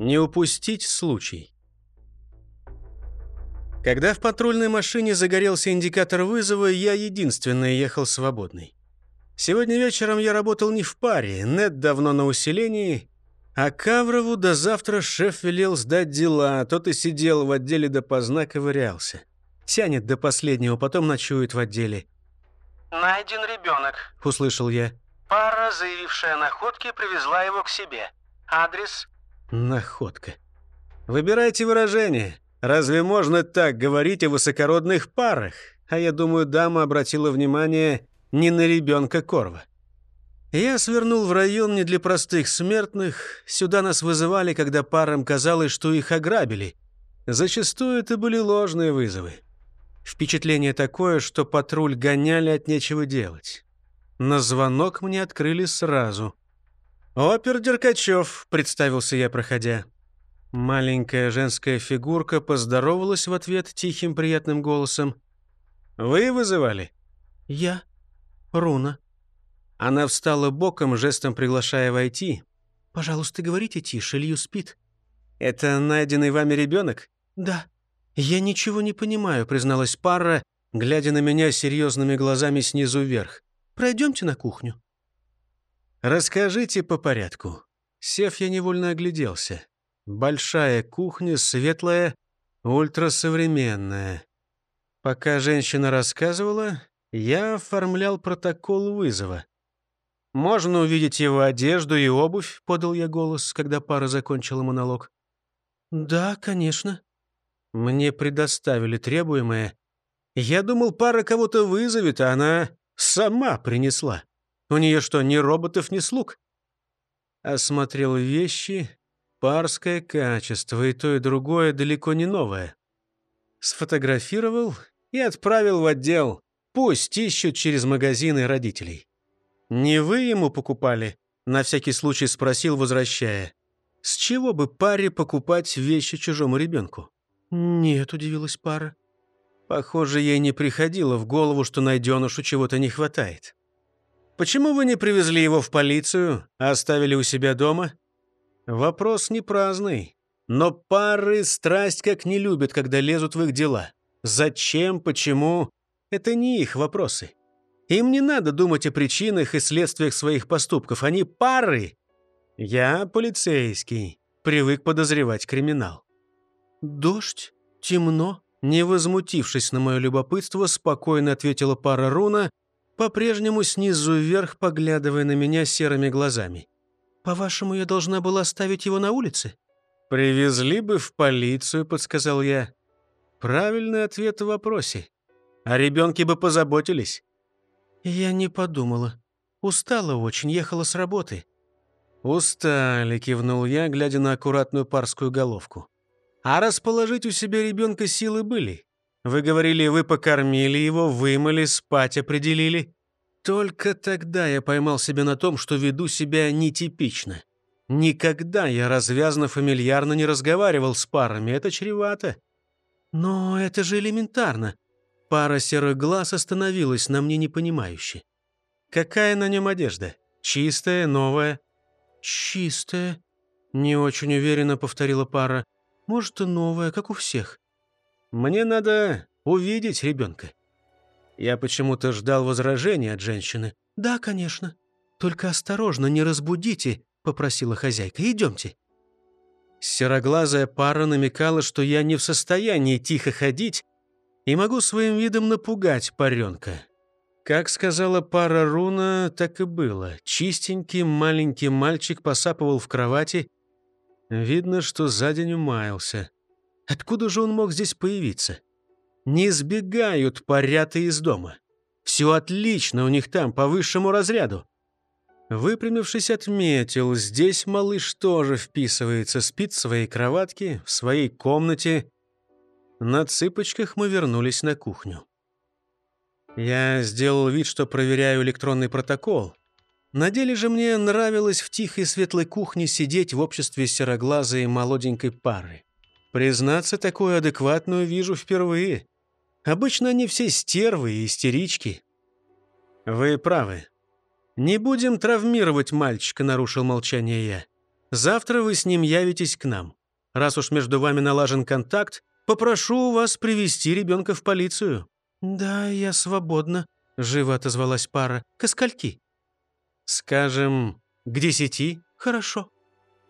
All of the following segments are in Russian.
Не упустить случай. Когда в патрульной машине загорелся индикатор вызова, я единственный ехал свободный. Сегодня вечером я работал не в паре, нет давно на усилении, а Каврову до завтра шеф велел сдать дела, а тот и сидел в отделе допоздна ковырялся. Тянет до последнего, потом ночует в отделе. «Найден ребенок», — услышал я. «Пара, заявившая о находке, привезла его к себе. Адрес?» «Находка. Выбирайте выражение. Разве можно так говорить о высокородных парах? А я думаю, дама обратила внимание не на ребенка Корва. Я свернул в район не для простых смертных. Сюда нас вызывали, когда парам казалось, что их ограбили. Зачастую это были ложные вызовы. Впечатление такое, что патруль гоняли от нечего делать. На звонок мне открыли сразу. «Опер Деркачев», — представился я, проходя. Маленькая женская фигурка поздоровалась в ответ тихим приятным голосом. «Вы вызывали?» «Я. Руна». Она встала боком, жестом приглашая войти. «Пожалуйста, говорите тише, Илью спит». «Это найденный вами ребенок?» «Да». «Я ничего не понимаю», — призналась пара, глядя на меня серьезными глазами снизу вверх. «Пройдемте на кухню». «Расскажите по порядку». Сев, я невольно огляделся. Большая кухня, светлая, ультрасовременная. Пока женщина рассказывала, я оформлял протокол вызова. «Можно увидеть его одежду и обувь?» — подал я голос, когда пара закончила монолог. «Да, конечно». Мне предоставили требуемое. Я думал, пара кого-то вызовет, а она сама принесла. У нее что, ни роботов, ни слуг? Осмотрел вещи, Парское качество, и то, и другое далеко не новое. Сфотографировал и отправил в отдел. Пусть ищут через магазины родителей. «Не вы ему покупали?» — на всякий случай спросил, возвращая. «С чего бы паре покупать вещи чужому ребенку?» «Нет», — удивилась пара. Похоже, ей не приходило в голову, что найденышу чего-то не хватает. «Почему вы не привезли его в полицию, а оставили у себя дома?» Вопрос не праздный. Но пары страсть как не любят, когда лезут в их дела. Зачем, почему — это не их вопросы. Им не надо думать о причинах и следствиях своих поступков. Они пары. Я полицейский, привык подозревать криминал. «Дождь? Темно?» Не возмутившись на мое любопытство, спокойно ответила пара руна, по-прежнему снизу вверх поглядывая на меня серыми глазами. «По-вашему, я должна была оставить его на улице?» «Привезли бы в полицию», — подсказал я. Правильный ответ в вопросе. О ребенке бы позаботились. Я не подумала. Устала очень, ехала с работы. «Устали», — кивнул я, глядя на аккуратную парскую головку. «А расположить у себя ребенка силы были. Вы говорили, вы покормили его, вымыли, спать определили. Только тогда я поймал себя на том, что веду себя нетипично. Никогда я развязно фамильярно не разговаривал с парами, это чревато. Но это же элементарно. Пара серых глаз остановилась на мне непонимающе. Какая на нем одежда? Чистая, новая? Чистая, не очень уверенно повторила пара. Может, и новая, как у всех. Мне надо увидеть ребенка. Я почему-то ждал возражения от женщины. «Да, конечно. Только осторожно, не разбудите», — попросила хозяйка. «Идемте». Сероглазая пара намекала, что я не в состоянии тихо ходить и могу своим видом напугать паренка. Как сказала пара руна, так и было. Чистенький маленький мальчик посапывал в кровати. Видно, что за день умаялся. Откуда же он мог здесь появиться? Не сбегают паряты из дома. Все отлично у них там, по высшему разряду. Выпрямившись, отметил, здесь малыш тоже вписывается, спит в своей кроватке, в своей комнате. На цыпочках мы вернулись на кухню. Я сделал вид, что проверяю электронный протокол. На деле же мне нравилось в тихой светлой кухне сидеть в обществе сероглазой молоденькой пары. Признаться, такую адекватную вижу впервые. Обычно они все стервы и истерички. Вы правы. Не будем травмировать мальчика, нарушил молчание я. Завтра вы с ним явитесь к нам. Раз уж между вами налажен контакт, попрошу вас привести ребенка в полицию». «Да, я свободна», — живо отозвалась пара. «Ко скольки?» «Скажем, к десяти?» «Хорошо».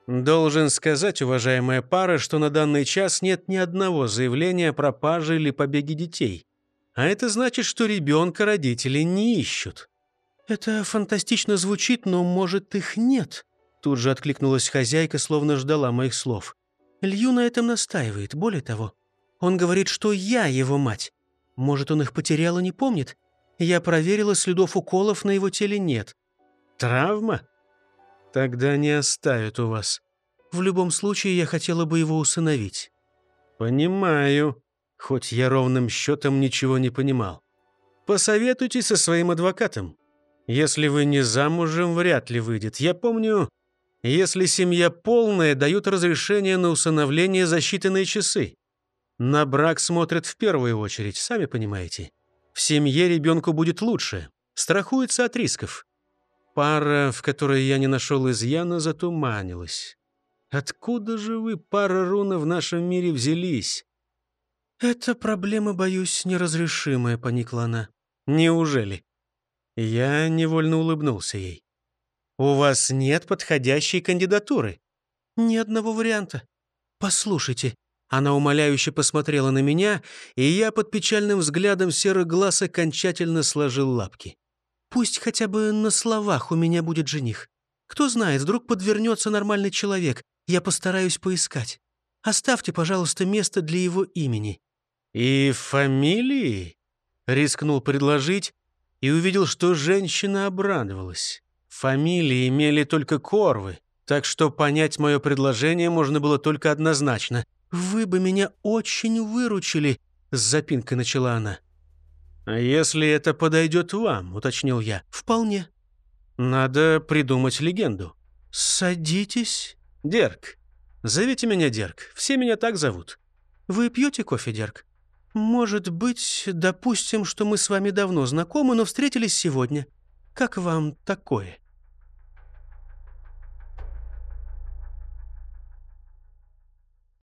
Должен сказать, уважаемая пара, что на данный час нет ни одного заявления о пропаже или побеге детей. А это значит, что ребенка родители не ищут. «Это фантастично звучит, но, может, их нет?» Тут же откликнулась хозяйка, словно ждала моих слов. Лью на этом настаивает. Более того, он говорит, что я его мать. Может, он их потерял и не помнит? Я проверила, следов уколов на его теле нет. Травма? Тогда не оставят у вас. В любом случае, я хотела бы его усыновить. Понимаю. Хоть я ровным счетом ничего не понимал. Посоветуйтесь со своим адвокатом. Если вы не замужем, вряд ли выйдет. Я помню, если семья полная, дают разрешение на усыновление за считанные часы. На брак смотрят в первую очередь, сами понимаете. В семье ребенку будет лучше. Страхуется от рисков. Пара, в которой я не нашел изъяна, затуманилась. Откуда же вы, пара руна, в нашем мире взялись? «Это проблема, боюсь, неразрешимая», — поникла она. «Неужели?» Я невольно улыбнулся ей. «У вас нет подходящей кандидатуры?» «Ни одного варианта. Послушайте». Она умоляюще посмотрела на меня, и я под печальным взглядом серых глаз окончательно сложил лапки. Пусть хотя бы на словах у меня будет жених. Кто знает, вдруг подвернется нормальный человек. Я постараюсь поискать. Оставьте, пожалуйста, место для его имени». «И фамилии?» — рискнул предложить и увидел, что женщина обрадовалась. Фамилии имели только корвы, так что понять мое предложение можно было только однозначно. «Вы бы меня очень выручили», — с запинкой начала она. «А если это подойдет вам?» — уточнил я. «Вполне». «Надо придумать легенду». «Садитесь». «Дерг. Зовите меня Дерг. Все меня так зовут». «Вы пьете кофе, Дерг?» «Может быть, допустим, что мы с вами давно знакомы, но встретились сегодня. Как вам такое?»